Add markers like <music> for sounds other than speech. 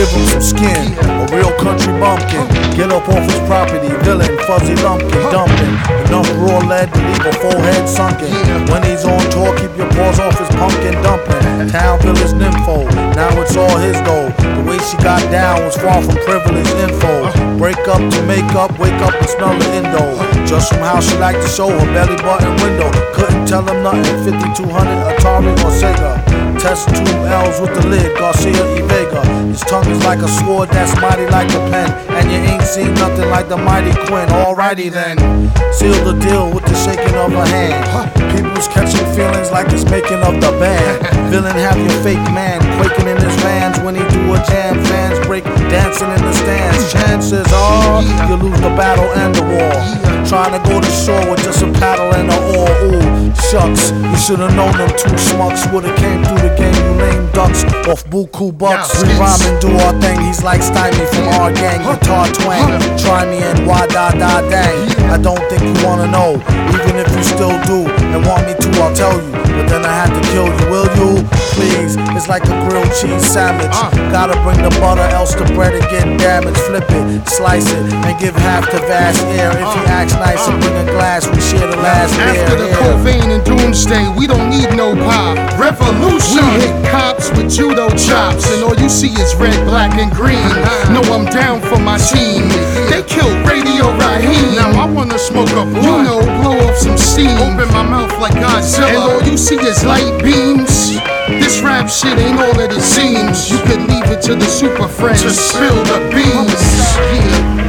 give him some skin. A real country bumpkin. Get up off his property, villain, fuzzy lumpkin, dumping. Enough raw lead to leave a forehead sunken. When he's on tour, keep your paws off his pumpkin dumping. Town village nympho, now it's all his though. The way she got down was far from privileged info. Break up to make up, wake up and smell the indo. Just from how she liked to show her belly button window. Couldn't tell him nothing, 5200 Atari or Sega. Test two L's with the lid, Garcia E. Vega. His tongue is like a sword that's mighty like a pen. And you ain't seen nothing like the mighty Quinn. Alrighty then. Seal the deal with the shaking of a hand. People's catching feelings like it's making of the band. <laughs> Villain have your fake man quaking in his vans when he do a jam. Fans break dancing in the stands. Chances are you lose the battle and the war. Shucks, you should've known them two schmucks would've came through the game. You lame ducks off buku bucks. We rhyme and do our thing. He's like Stymie from our gang. Guitar twang. Try me and why da da dang. I don't think you wanna know, even if you still do and want me to. I'll tell you, It's like a grilled cheese sandwich. Ah. Gotta bring the butter, else the bread will get damaged. Flip it, slice it, and give half to vast air. If he ah. acts nice and bring a glass, we share the last beer. After the. Covain and Doomsday, we don't need no pop. Revolution! We hit cops with judo chops, and all you see is red, black, and green. Uh-huh. No, I'm down for my team. They killed Radio Raheem. Now I wanna smoke up, you know, blow off some steam. Open my mouth like Godzilla, and all you see is light beams. Shit ain't all that it seems. You could leave it to the super friends to spill the beans. Yeah.